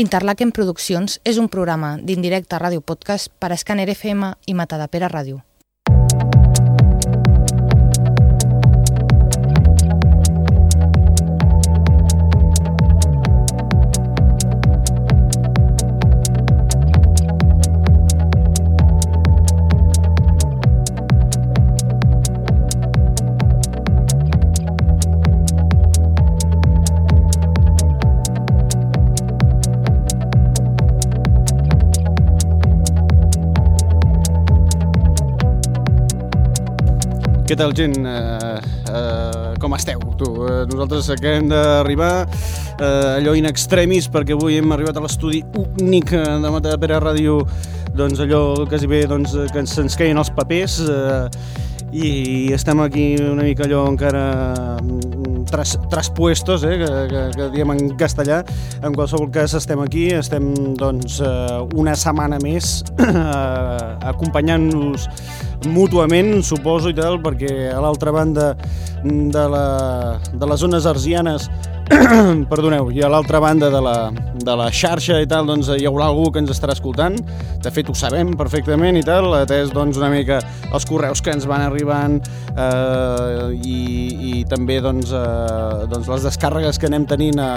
Interlaken Produccions és un programa d'indirecte ràdio podcast per a Scanner FM i Matadepera Ràdio. Què tal, gent? Uh, uh, com esteu, tu? Uh, nosaltres acabem d'arribar uh, allò in extremis perquè avui hem arribat a l'estudi únic de Mata Pere Ràdio doncs allò quasi bé doncs, que se'ns queien els papers uh, i estem aquí una mica allò encara tras, traspuestos, eh, que, que, que diem en castellà. En qualsevol cas estem aquí, estem doncs una setmana més acompanyant-nos mútuament, suposo i tal, perquè a l'altra banda de, la, de les zones arsianes perdoneu, i a l'altra banda de la, de la xarxa i tal, doncs hi haurà algú que ens estarà escoltant. De fet, ho sabem perfectament i tal, atès doncs, una mica els correus que ens van arribant eh, i, i també doncs, eh, doncs les descàrregues que anem tenint a,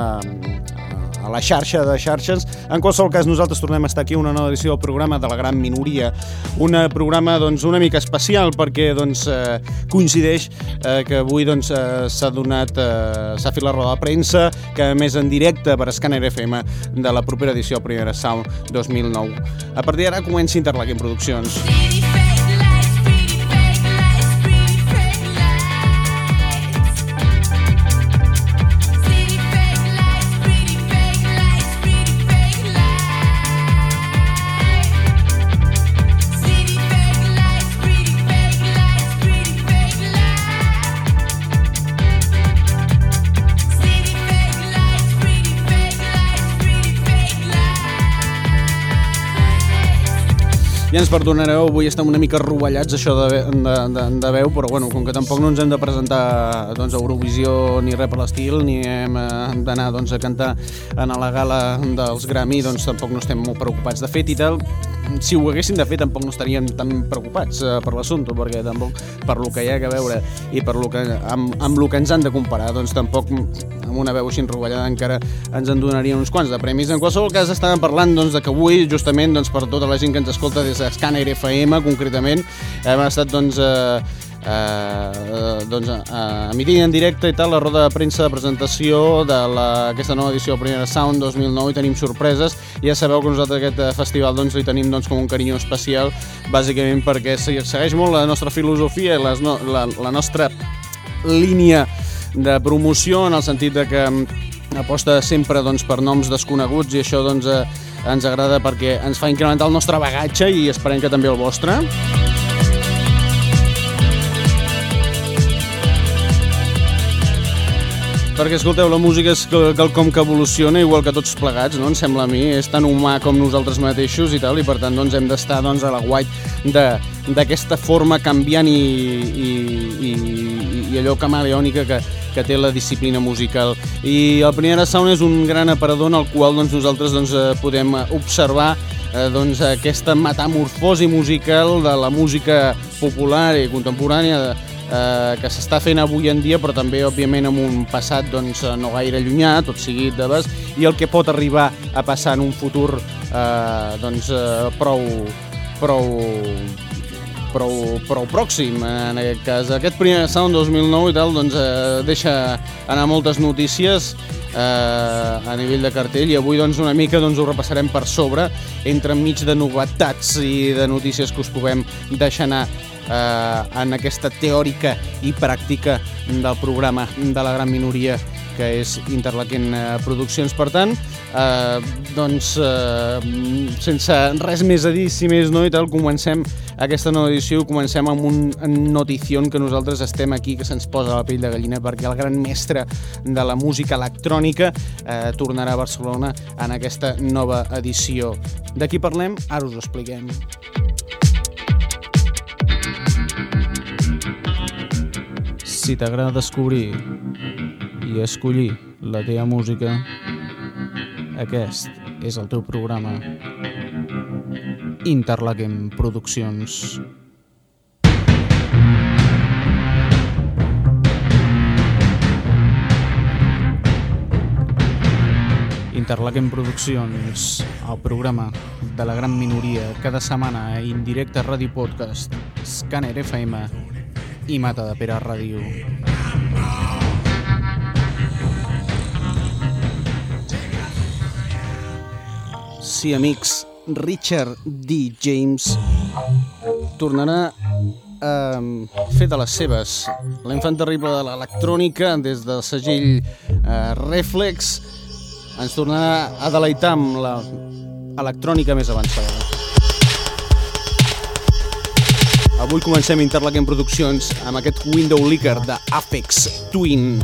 a la xarxa de xarxes. En qualsevol cas, nosaltres tornem a estar aquí una nova edició del programa de la gran minoria. Un programa doncs, una mica especial perquè doncs, eh, coincideix eh, que avui doncs, eh, s'ha donat, eh, s'ha fet la roda de premsa, que més en directe per Scanner FM de la propera edició Primera Sound 2009. A partir d'ara comença Interlaken Produccions. Sí, ens perdonareu, avui estem una mica rovellats això de, de, de, de veu, però bueno, com que tampoc no ens hem de presentar doncs, a Eurovisió ni res per l'estil, ni hem eh, d'anar doncs, a cantar en la gala dels Grammy, doncs tampoc no estem molt preocupats. De fet i tal, si ho haguéssim de fer tampoc no estaríem tan preocupats eh, per l'assumpte, perquè tampoc per lo que hi ha que veure i per lo que, amb, amb lo que ens han de comparar, doncs tampoc amb una veu així rovellada encara ens en donarien uns quants de premis. En qualsevol cas estàvem parlant doncs, de que avui, justament doncs, per tota la gent que ens escolta des Scanner FM, concretament. Hem estat, doncs, eh, eh, doncs, eh, emitint en directe i tal la roda de premsa de presentació d'aquesta nova edició de Primera Sound 2009 i tenim sorpreses. Ja sabeu que nosaltres aquest eh, festival doncs, li tenim doncs, com un carinyo especial, bàsicament perquè segueix molt la nostra filosofia i les no, la, la nostra línia de promoció en el sentit de que mm, aposta sempre doncs, per noms desconeguts i això doncs, eh, ens agrada perquè ens fa incrementar el nostre bagatge i esperem que també el vostre. Perquè, escolteu, la música és quelcom que evoluciona, igual que tots plegats, no? Em sembla a mi, és tan humà com nosaltres mateixos i tal, i per tant doncs, hem d'estar doncs, a la guait d'aquesta forma canviant i, i, i, i allò camaleònica que, que té la disciplina musical. I el Primera Sound és un gran aparador en el qual doncs, nosaltres doncs, eh, podem observar eh, doncs, aquesta metamorfosi musical de la música popular i contemporània eh, que s'està fent avui en dia, però també, òbviament, amb un passat doncs, no gaire llunyà, tot sigui de bas, i el que pot arribar a passar en un futur eh, doncs, eh, prou, prou, prou, prou pròxim en aquest cas. Aquest primer Sound 2009 i tal doncs, eh, deixa anar moltes notícies eh, a nivell de cartell i avui doncs, una mica doncs, ho repassarem per sobre entre enmig de novetats i de notícies que us puguem deixar anar eh, en aquesta teòrica i pràctica del programa de la gran minoria que és Interlaken eh, Produccions. Per tant, eh, doncs, eh, sense res més a dir, si més no, i tal, comencem aquesta nova edició, comencem amb un notició que nosaltres estem aquí, que se'ns posa la pell de gallina, perquè el gran mestre de la música electrònica eh, tornarà a Barcelona en aquesta nova edició. De qui parlem? Ara us ho expliquem. Si t'agrada descobrir i escollir la teva música, aquest és el teu programa. Interlaquem Produccions. Interlaquem Produccions, el programa de la gran minoria, cada setmana a Indirecte Ràdio Podcast, Scanner FM i Mata de Pere Ràdio. Sí, amics, Richard D. James tornarà a fer de les seves l'infant terrible de l'electrònica des del segell eh, Reflex ens tornarà a deleitar amb la electrònica més avançada. Avui comencem Interlaken Produccions amb aquest Window Licker de Apex Twin.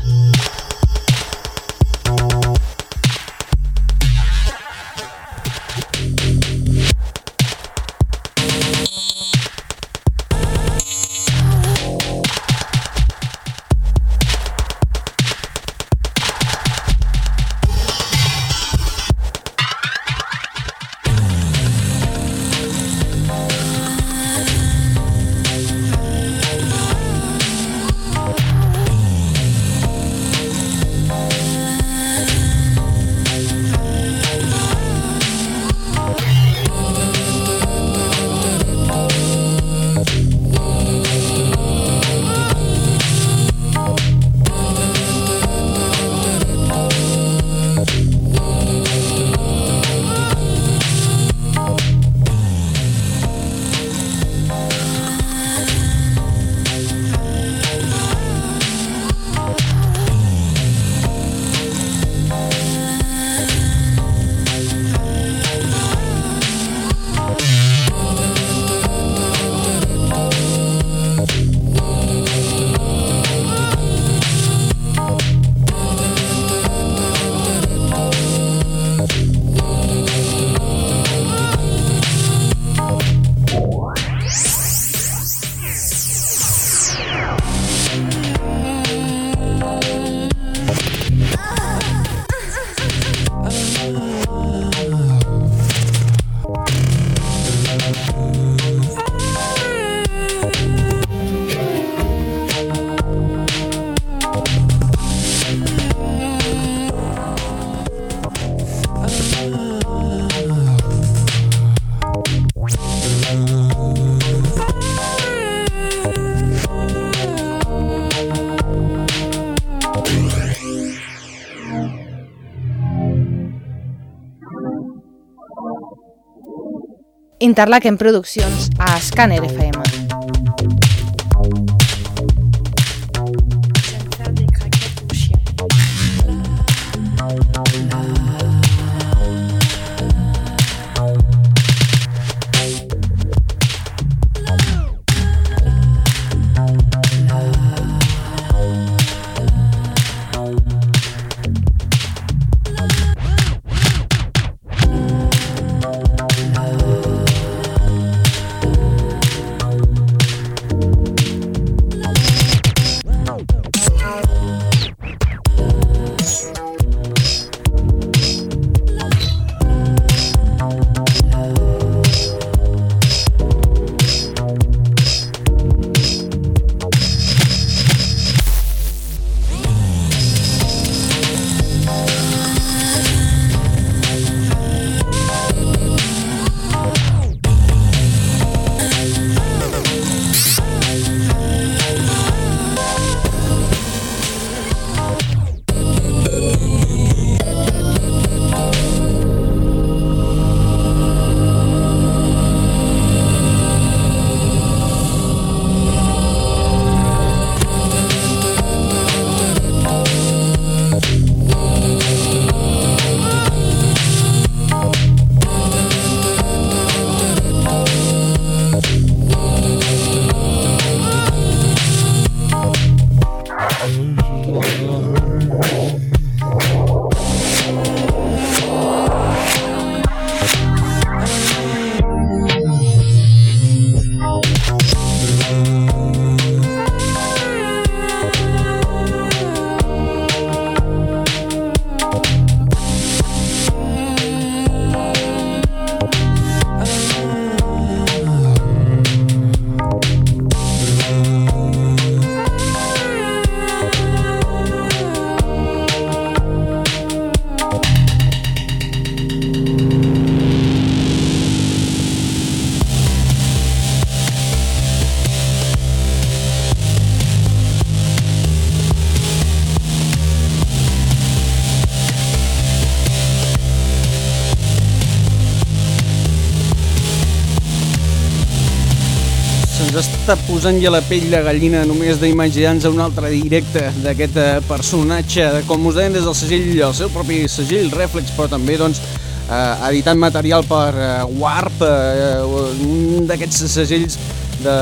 Interlaken Produccions a Scanner FM. Ens està posant ja la pell de gallina només d'imaginar-nos un altre directe d'aquest eh, personatge, com us deien des del segell, el seu propi segell Reflex, però també doncs, eh, editant material per eh, Warp, eh, un d'aquests segells de,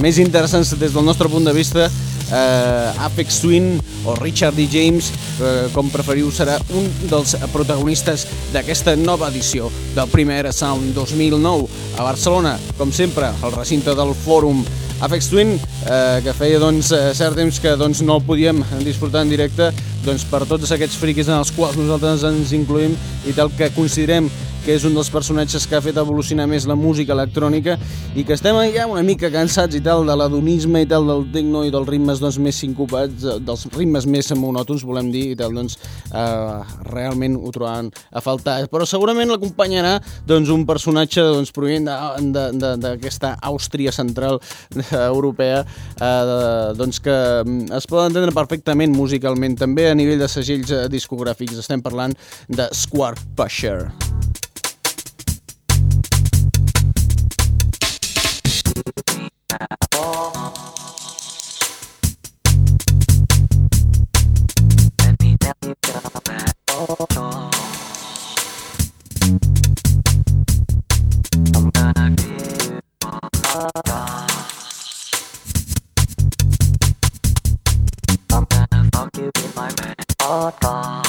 més interessants des del nostre punt de vista, eh, Apex Twin o Richard D. James, eh, com preferiu, serà un dels protagonistes d'aquesta nova edició del primer Sound 2009 a Barcelona, com sempre, al recinte del Fòrum Apex Twin, eh, que feia doncs, eh, cert temps que doncs, no el podíem disfrutar en directe doncs, per tots aquests friquis en els quals nosaltres ens incluïm i tal que considerem que és un dels personatges que ha fet evolucionar més la música electrònica i que estem ja una mica cansats i tal de l'adonisme i tal del tecno i dels ritmes doncs, més sincopats, eh, dels ritmes més monòtons, volem dir, i tal, doncs eh, realment ho trobaran a faltar. Però segurament l'acompanyarà doncs, un personatge doncs, provenent d'aquesta Àustria central eh, europea eh, doncs, que mm, es pot entendre perfectament musicalment, també a nivell de segells eh, discogràfics. Estem parlant de Square Pusher. What.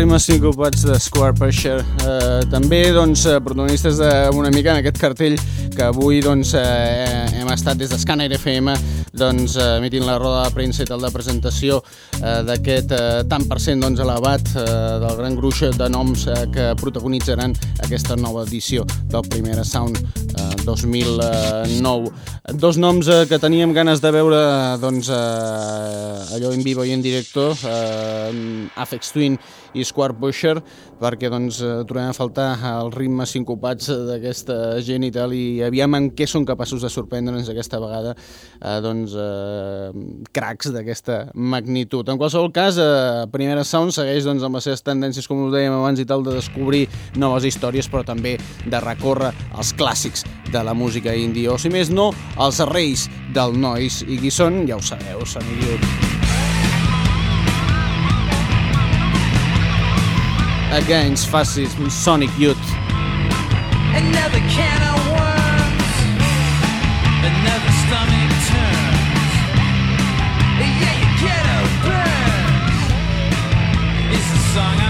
Ritmes sincopats de Square Pressure. Eh, també, doncs, eh, protagonistes d'una mica en aquest cartell que avui, doncs, eh, hem estat des d'Escàner FM, doncs, eh, emitint la roda de premsa i tal de presentació eh, d'aquest eh, tant per cent, doncs, elevat eh, del gran gruix de noms eh, que protagonitzaran aquesta nova edició del Primera Sound eh, 2009. Dos noms eh, que teníem ganes de veure doncs, eh, allò en vivo i en directo, eh, Afex Twin i Square Pusher, perquè doncs, eh, trobem a faltar els ritmes sincopats d'aquesta gent i tal, i aviam en què són capaços de sorprendre'ns aquesta vegada eh, doncs, eh, cracs d'aquesta magnitud. En qualsevol cas, eh, Primera Sound segueix doncs, amb les seves tendències, com us dèiem abans i tal, de descobrir noves històries, però també de recórrer els clàssics de la música indie, o si més no, els reis del noise. I qui són? Ja ho sabeu, són idiots. Against fascism, Sonic Youth. Another can of worms, another stomach turns. Yeah, you get a burn. It's a song I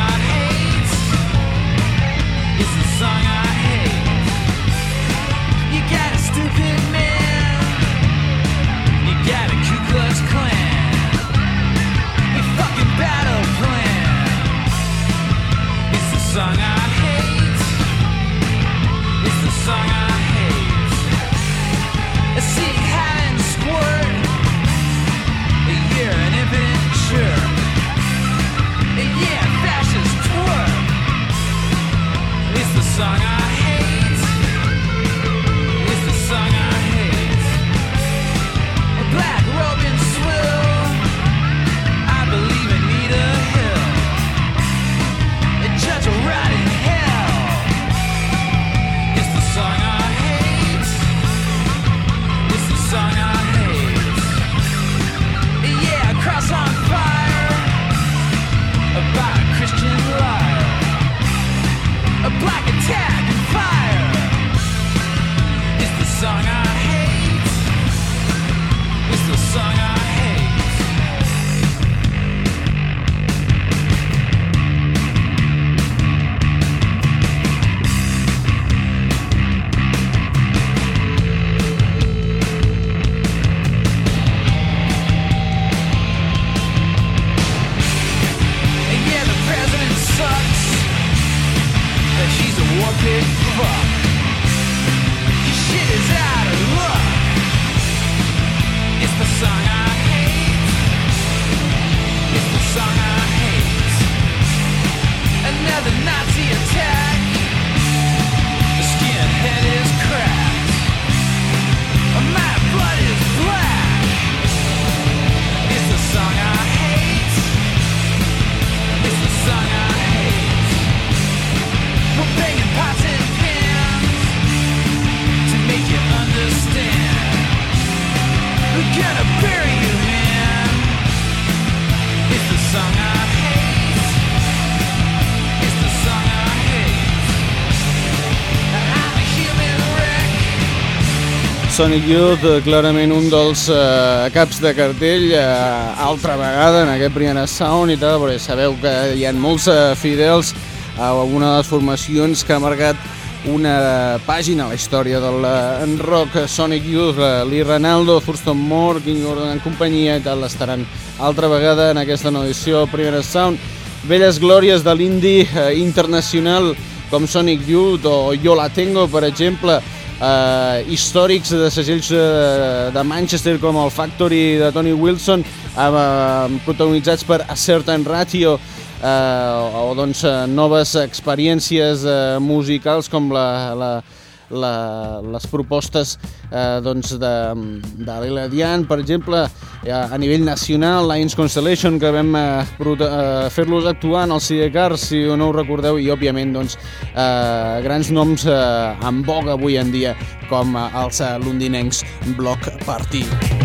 Sonic Youth, eh, clarament un dels eh, caps de cartell, eh, altra vegada en aquest primer sound i tal, perquè sabeu que hi ha molts eh, fidels a una de les formacions que ha marcat una pàgina a la història del eh, rock Sonic Youth, eh, Lee Ranaldo, Thurston Moore, King Gordon en companyia i tal, estaran altra vegada en aquesta nova edició Primera Sound. Velles glòries de l'indie eh, internacional com Sonic Youth o Yo La Tengo, per exemple, eh, històrics de segells eh, de Manchester com el Factory de Tony Wilson, eh, protagonitzats per A Certain Ratio, eh, o doncs eh, noves experiències eh, musicals com la, la, la, les propostes eh, doncs de, de l'Ela Dian, per exemple, eh, a nivell nacional, Lions Constellation, que vam eh, eh, fer-los actuar en el Sidecar, si no ho recordeu, i òbviament doncs, eh, grans noms eh, en boga avui en dia, com eh, els londinencs Block Party.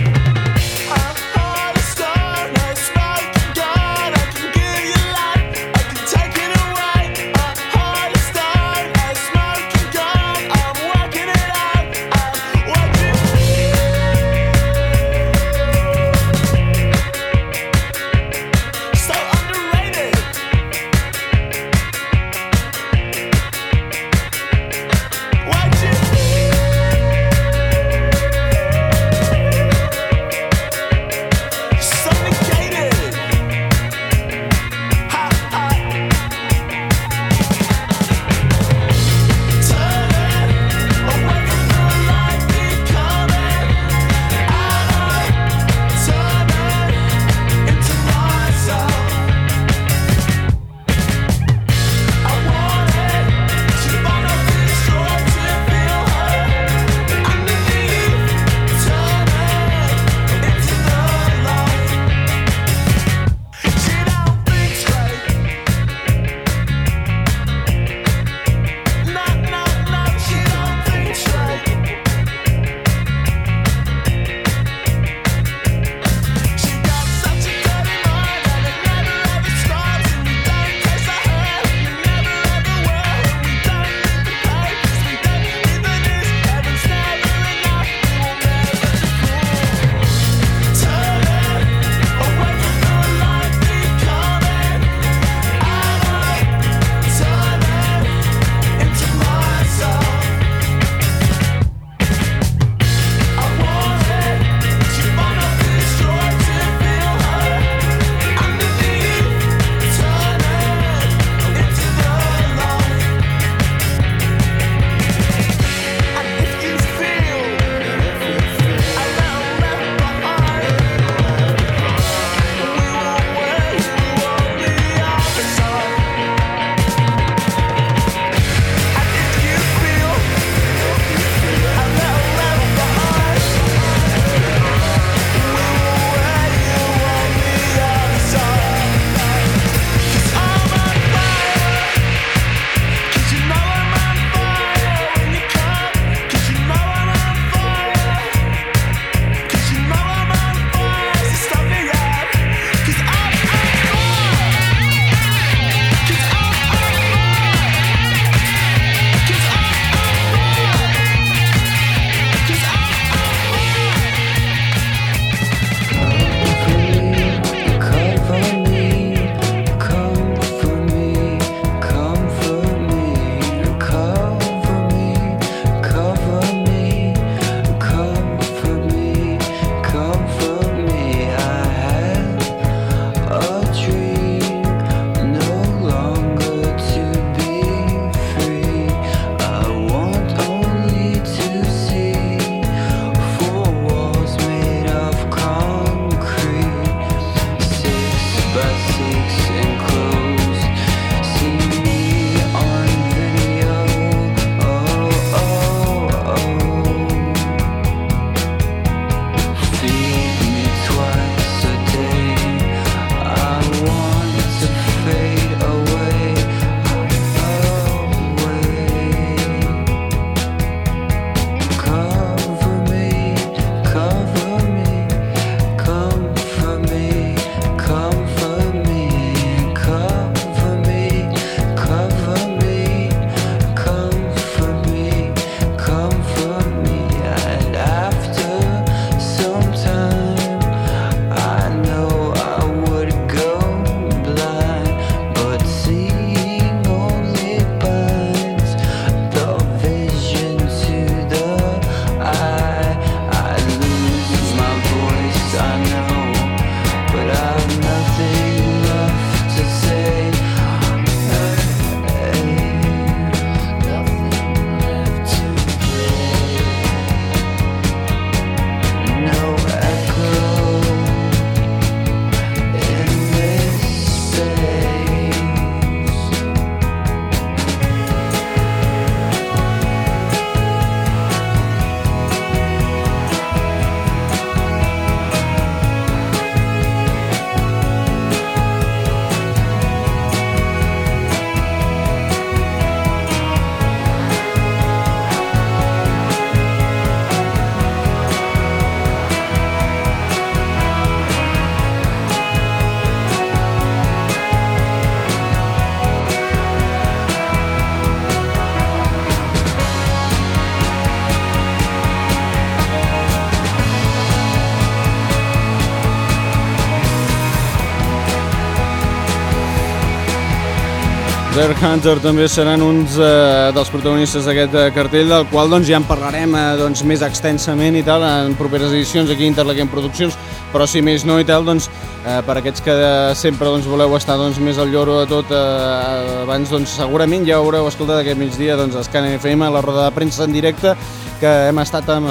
Dare Hunter també seran uns eh, dels protagonistes d'aquest eh, cartell, del qual doncs, ja en parlarem eh, doncs, més extensament i tal en properes edicions aquí a Interlaquem Produccions, però si més no i tal, doncs, eh, per aquests que sempre doncs, voleu estar doncs, més al lloro de tot, eh, abans doncs, segurament ja haureu escoltat aquest migdia doncs, Escan FM, la roda de premsa en directe, que hem estat am,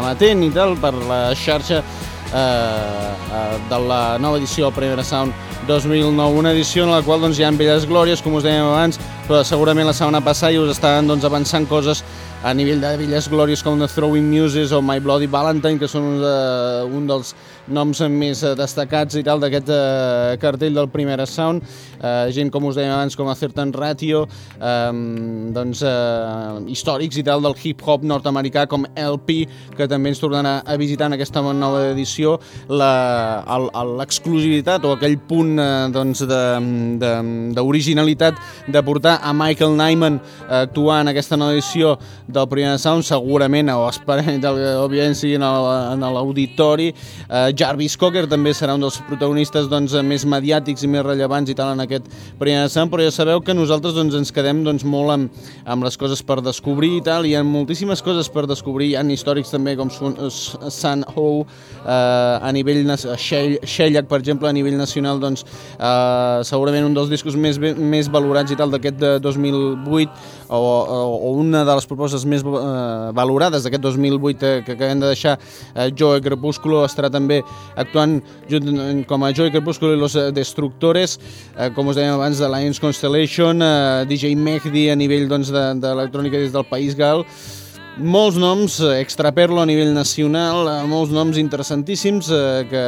amatent i tal per la xarxa eh, eh, de la nova edició Primera Sound 2009, una edició en la qual doncs, hi ha velles glòries, com us dèiem abans, però segurament la setmana passada i us estaven doncs, avançant coses a nivell de velles glòries com The Throwing Muses o My Bloody Valentine, que són un, de, un dels noms més destacats i tal d'aquest eh, cartell del Primera Sound. Eh, gent, com us dèiem abans, com a Certain Ratio, eh, doncs, eh, històrics i tal del hip-hop nord-americà com LP, que també ens tornarà a visitar en aquesta nova edició l'exclusivitat o aquell punt eh, doncs, d'originalitat de, de, de portar a Michael Nyman a actuar en aquesta nova edició del Primer Sound, segurament, o esperem, òbviament, sigui en l'auditori. Eh, Jarvis Cocker també serà un dels protagonistes doncs, més mediàtics i més rellevants i tal en aquest Primer Sound, però ja sabeu que nosaltres doncs, ens quedem doncs, molt amb, amb les coses per descobrir i tal, hi ha moltíssimes coses per descobrir, hi ha històrics també com Sun Ho, eh, a nivell, Shellac, per exemple, a nivell nacional, doncs, eh, segurament un dels discos més, més valorats i tal d'aquest de 2008, o, o, o una de les propostes més eh, valorades d'aquest 2008 eh, que acabem de deixar eh, Joe Crepúsculo estarà també actuant junt, com a Joe Crepúsculo i los Destructores eh, com us dèiem abans de Lions Constellation eh, DJ Mehdi a nivell doncs, d'electrònica de, des del País Gal molts noms, eh, extraperlo a nivell nacional, eh, molts noms interessantíssims eh, que,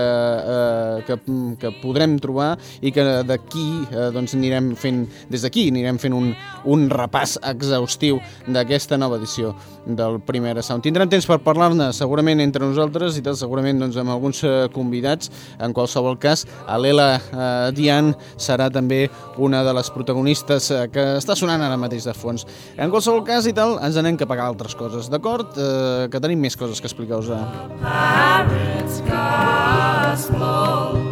eh, que, que podrem trobar i que d'aquí eh, doncs anirem fent, des d'aquí anirem fent un, un repàs exhaustiu d'aquesta nova edició del Primer Sound. Tindrem temps per parlar-ne segurament entre nosaltres i tal, segurament doncs, amb alguns eh, convidats. En qualsevol cas, l'Ela eh, Dian serà també una de les protagonistes que està sonant ara mateix de fons. En qualsevol cas i tal, ens anem cap a altres coses coses, d'acord? Eh, que tenim més coses que explicar-vos. Pirates Gospel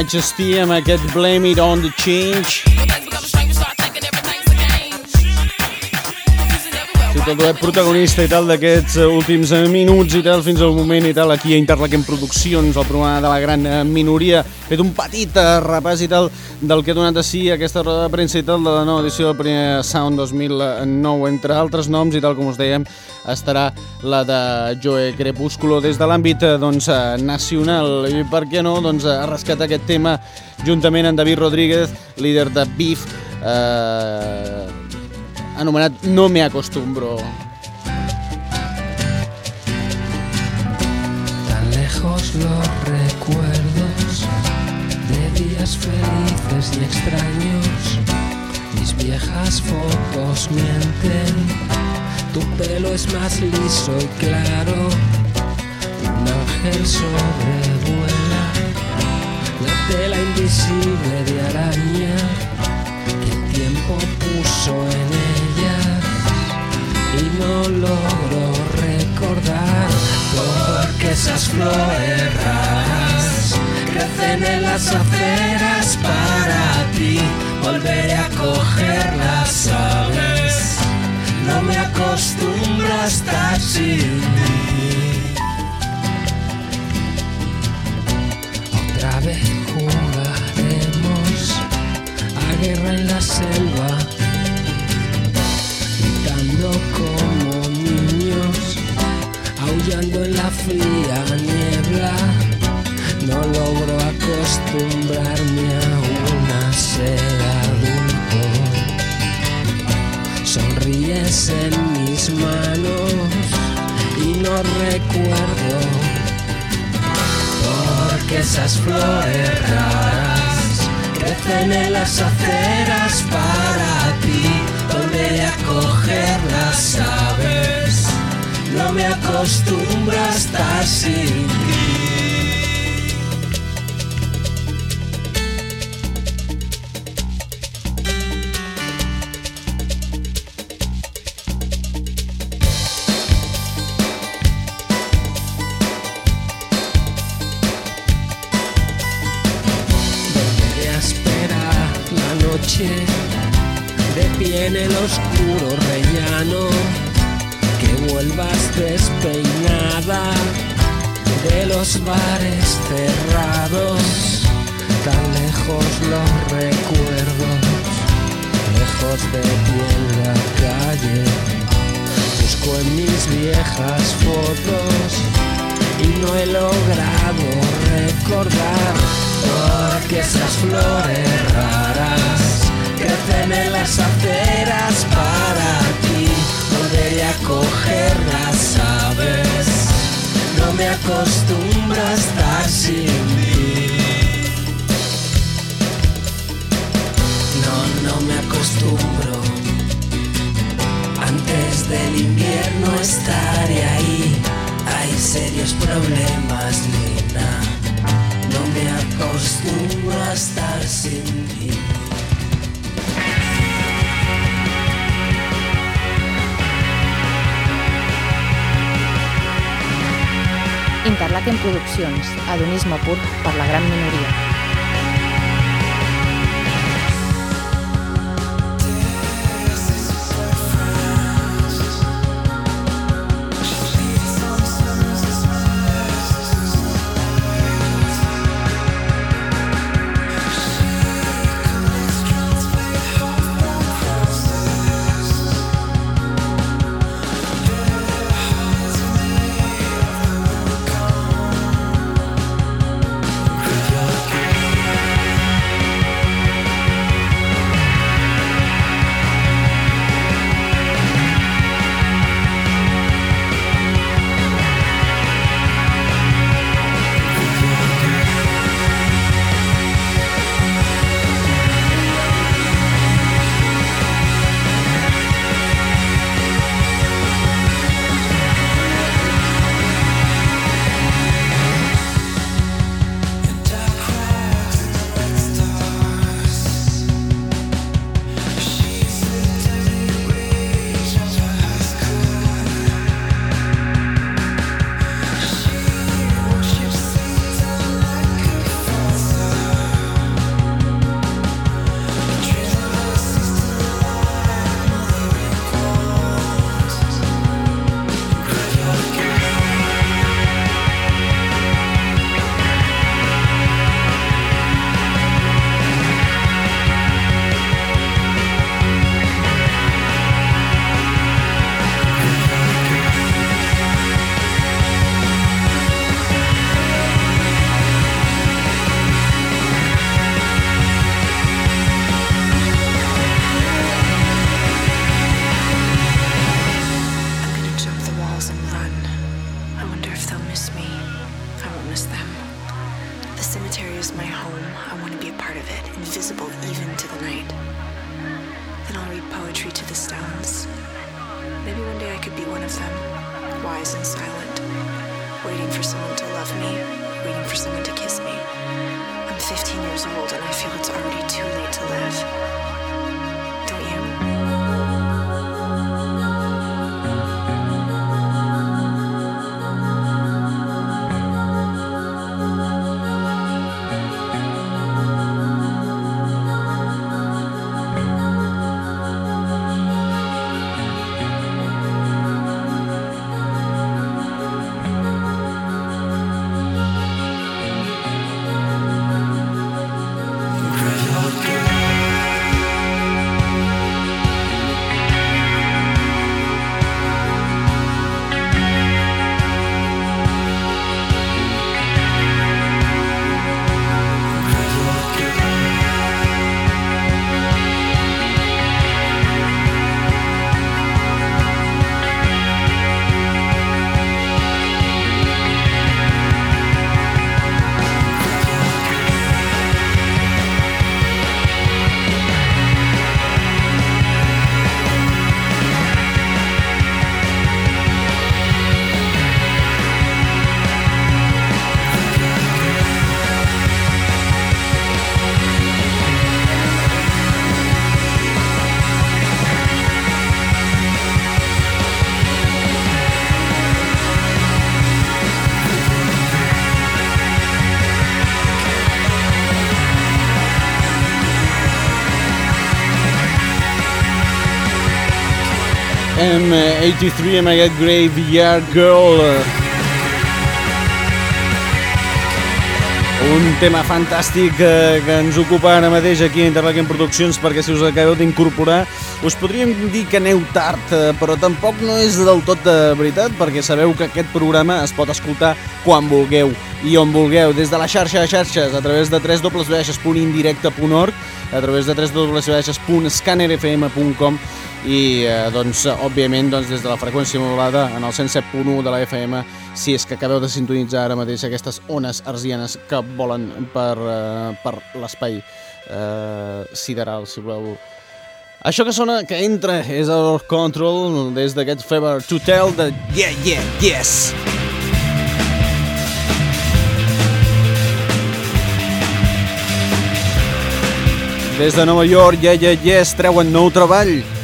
Your Majesty amb aquest Blame It On The Change. Sí, tot web protagonista i tal d'aquests eh, últims eh, minuts i tal, fins al moment i tal, aquí a Interlaken Produccions, el programa de la gran eh, minoria, fet un petit repàs i tal del que ha donat a si aquesta roda de premsa i tal de la nova edició del primer Sound 2009, entre altres noms i tal com us dèiem, estarà la de Joe Crepúsculo des de l'àmbit doncs, nacional. I per què no? Doncs, ha rescatat aquest tema juntament amb David Rodríguez, líder de Beef, eh, anomenat No me acostumbro. Tan lejos los recuerdos de días felices y extraños, mis viejas fotos mienten. Tu pelo es más liso y claro, un ángel sobrevuela la tela invisible de araña que el tiempo puso en ella y no logro recordar porque esas flores raras crecen en las aceras para ti volveré a cogerlas sabes no me acostumbro a estar sin ti. Manos y no recuerdo porque esas flores raras crecen en las aceras para ti. Volveré a cogerlas, sabes. No me acostumbro a estar sin ti. Oscuro rellano, que vuelvas despeinada de los bares cerrados, tan lejos los recuerdos, lejos de ti en la calle. Busco en mis viejas fotos y no he logrado recordar porque esas flores raras crecen en las aceras para ti. Volveré a cogerlas, sabes. No me acostumbro Produccions, adonisme pur per la gran minoria. M83 amb aquest Graveyard Girl. Un tema fantàstic que, que ens ocupa ara mateix aquí a Interlaken Produccions perquè si us acabeu d'incorporar us podríem dir que aneu tard, eh, però tampoc no és del tot de veritat perquè sabeu que aquest programa es pot escoltar quan vulgueu i on vulgueu, des de la xarxa de xarxes, a través de www.indirecte.org, a través de www.scannerfm.com i eh, doncs, òbviament doncs, des de la freqüència modulada en el 107.1 de la FM si és que acabeu de sintonitzar ara mateix aquestes ones arsianes que volen per, eh, per l'espai eh, sideral, si voleu. Això que sona, que entra, és el Control des d'aquest Fever to Tell de Yeah, Yeah, Yes! Des de Nova York, Yeah, Yeah, Yes, treuen nou treball.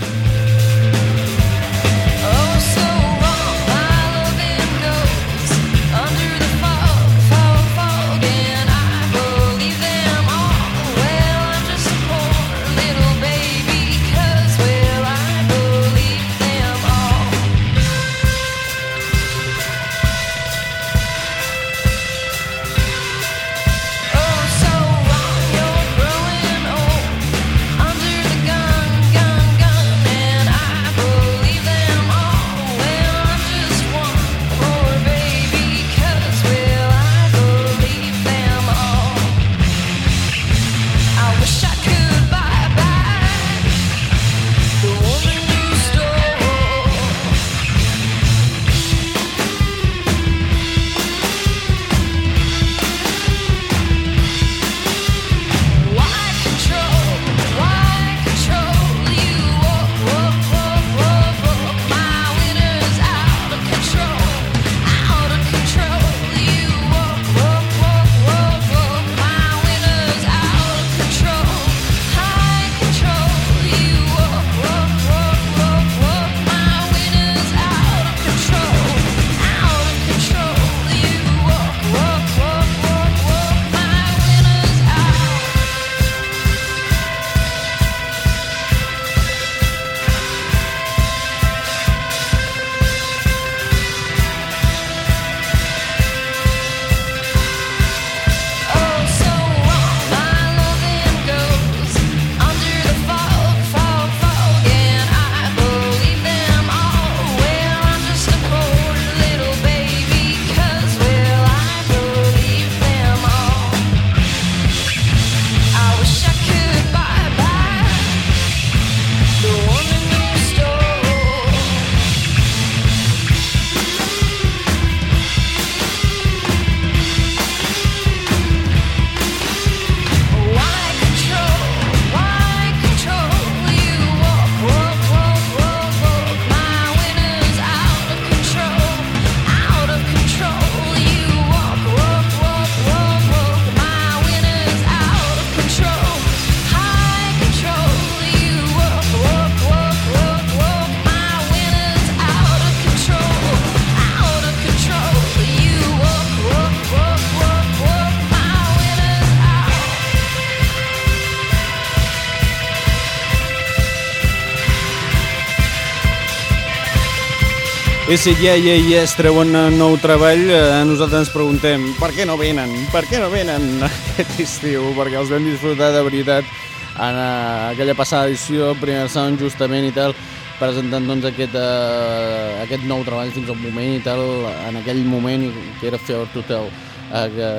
Ese Yeah Yeah Yes treuen nou treball, eh, nosaltres ens preguntem per què no venen, per què no venen aquest estiu, perquè els vam disfrutar de veritat en uh, aquella passada edició, primer sound justament i tal, presentant doncs aquest, uh, aquest nou treball fins al moment i tal, en aquell moment que era Fear Total, uh, que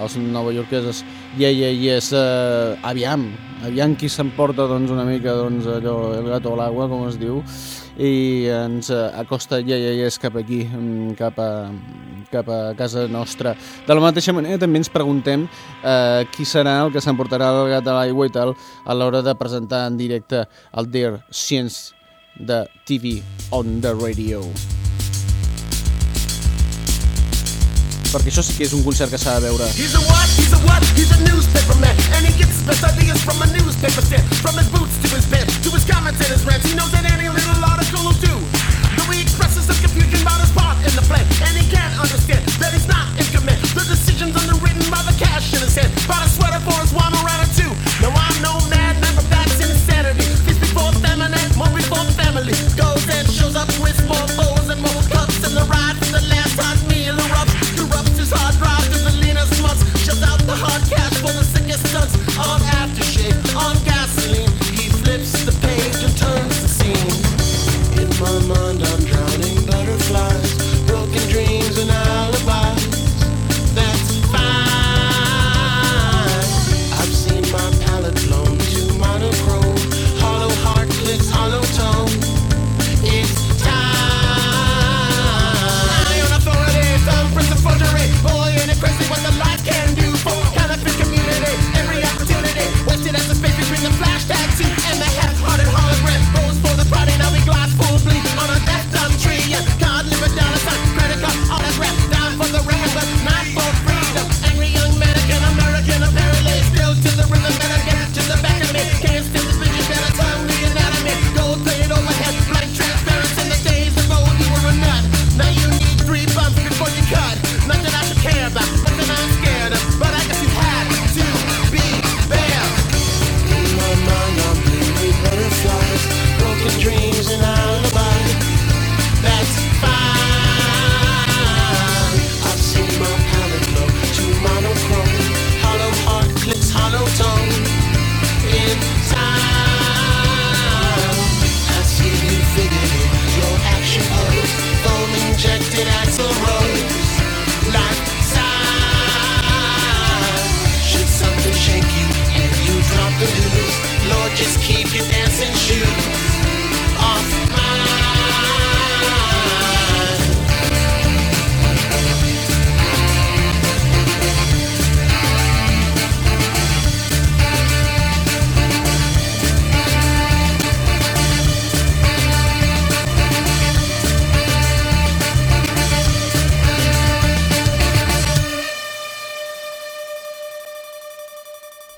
els novaiorquesos Yeah Yeah Yes, uh, aviam, aviam qui s'emporta doncs, una mica doncs, allò, el gato a l'aigua, com es diu, i ens acosta ja, ja, ja, cap aquí, mm, cap a, cap a casa nostra. De la mateixa manera també ens preguntem eh, qui serà el que s'emportarà el gat a l'aigua i tal a l'hora de presentar en directe el Dear Science de TV on the Radio. Perquè això sí que és un concert que s'ha de veure. He's a what? He's a what? He's a newspaper man. And he gets best ideas from a newspaper stand From his boots to his pants To his comments and his rants. He knows that any little article will do. Though he expresses some confusion about his part in the plan. And he can't understand that he's not in command. The decision's underwritten by the cash in his hand. Bought a sweater for his wife around too Now I'm no man,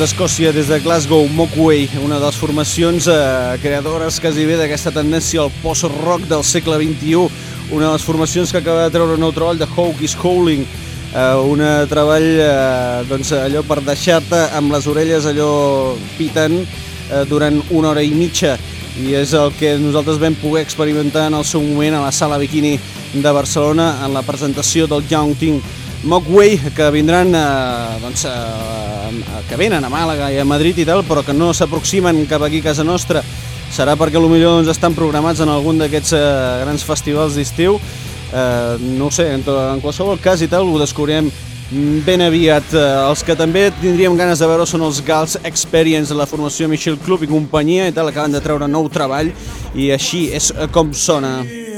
Des d'Escòcia, des de Glasgow, Mockway, una de les formacions eh, creadores quasi bé d'aquesta tendència al post-rock del segle XXI, una de les formacions que acaba de treure un nou treball de Hawk is Howling, eh, un treball eh, doncs, allò per deixar-te amb les orelles allò pitant eh, durant una hora i mitja. I és el que nosaltres vam poder experimentar en el seu moment a la sala Bikini de Barcelona en la presentació del Young Thing Mockway, que vindran, eh, doncs, eh, que venen a Màlaga i a Madrid i tal, però que no s'aproximen cap aquí a casa nostra. Serà perquè potser doncs, estan programats en algun d'aquests eh, grans festivals d'estiu. Eh, no ho sé, en, en qualsevol cas i tal, ho descobrirem ben aviat. Eh, els que també tindríem ganes de veure són els Gals Experience, la formació Michel Club i companyia i tal, acaben de treure nou treball i així és com sona. N'avez-vous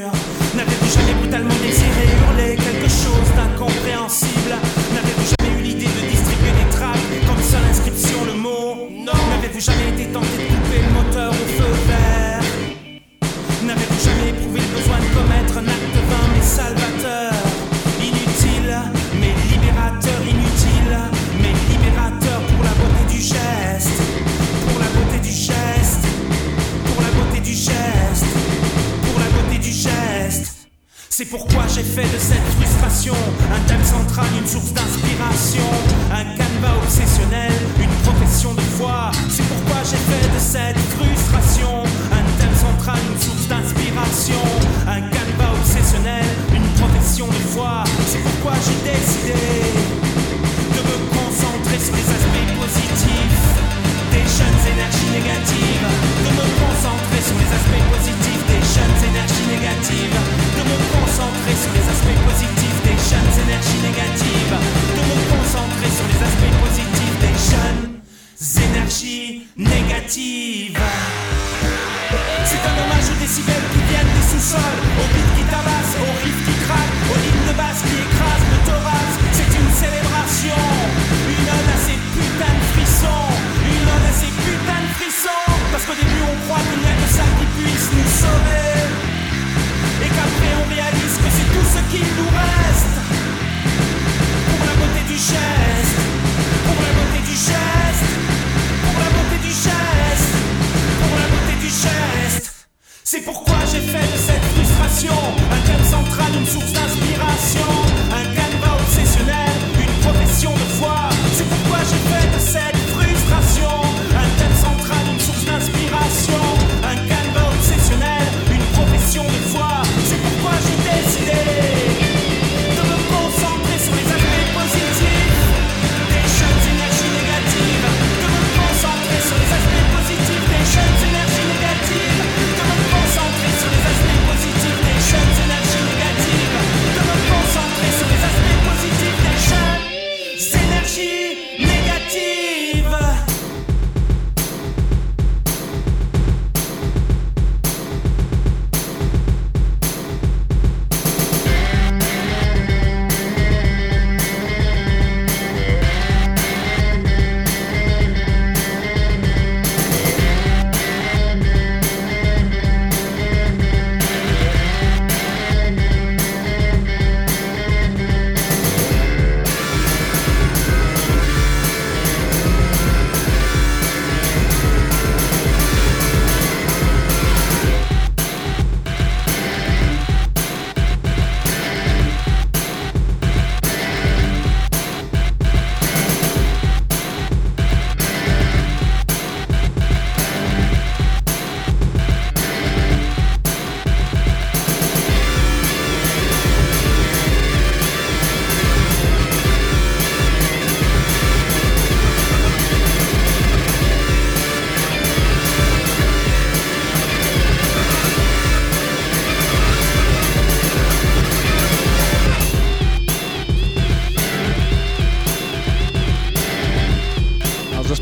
C'est pourquoi j'ai fait de cette frustration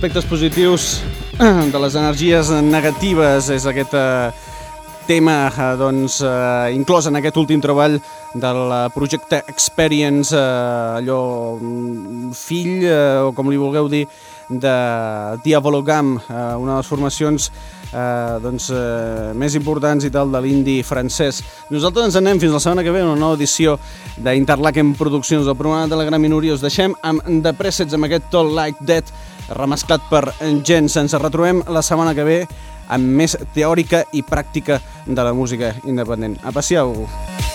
aspectes positius de les energies negatives és aquest eh, tema eh, doncs, eh, inclòs en aquest últim treball del eh, projecte Experience, eh, allò mm, fill, o com li vulgueu dir, de Diabologam, una de les formacions eh, doncs, eh, més importants i tal de l'indi francès. Nosaltres ens anem fins la setmana que ve una nova edició d'Interlaken Produccions, del programa de la Gran Minoria. Us deixem amb The Presets, amb aquest Tall Like Dead, remesclat per Gens. Ens retrobem la setmana que ve amb més teòrica i pràctica de la música independent. Aprecieu-ho!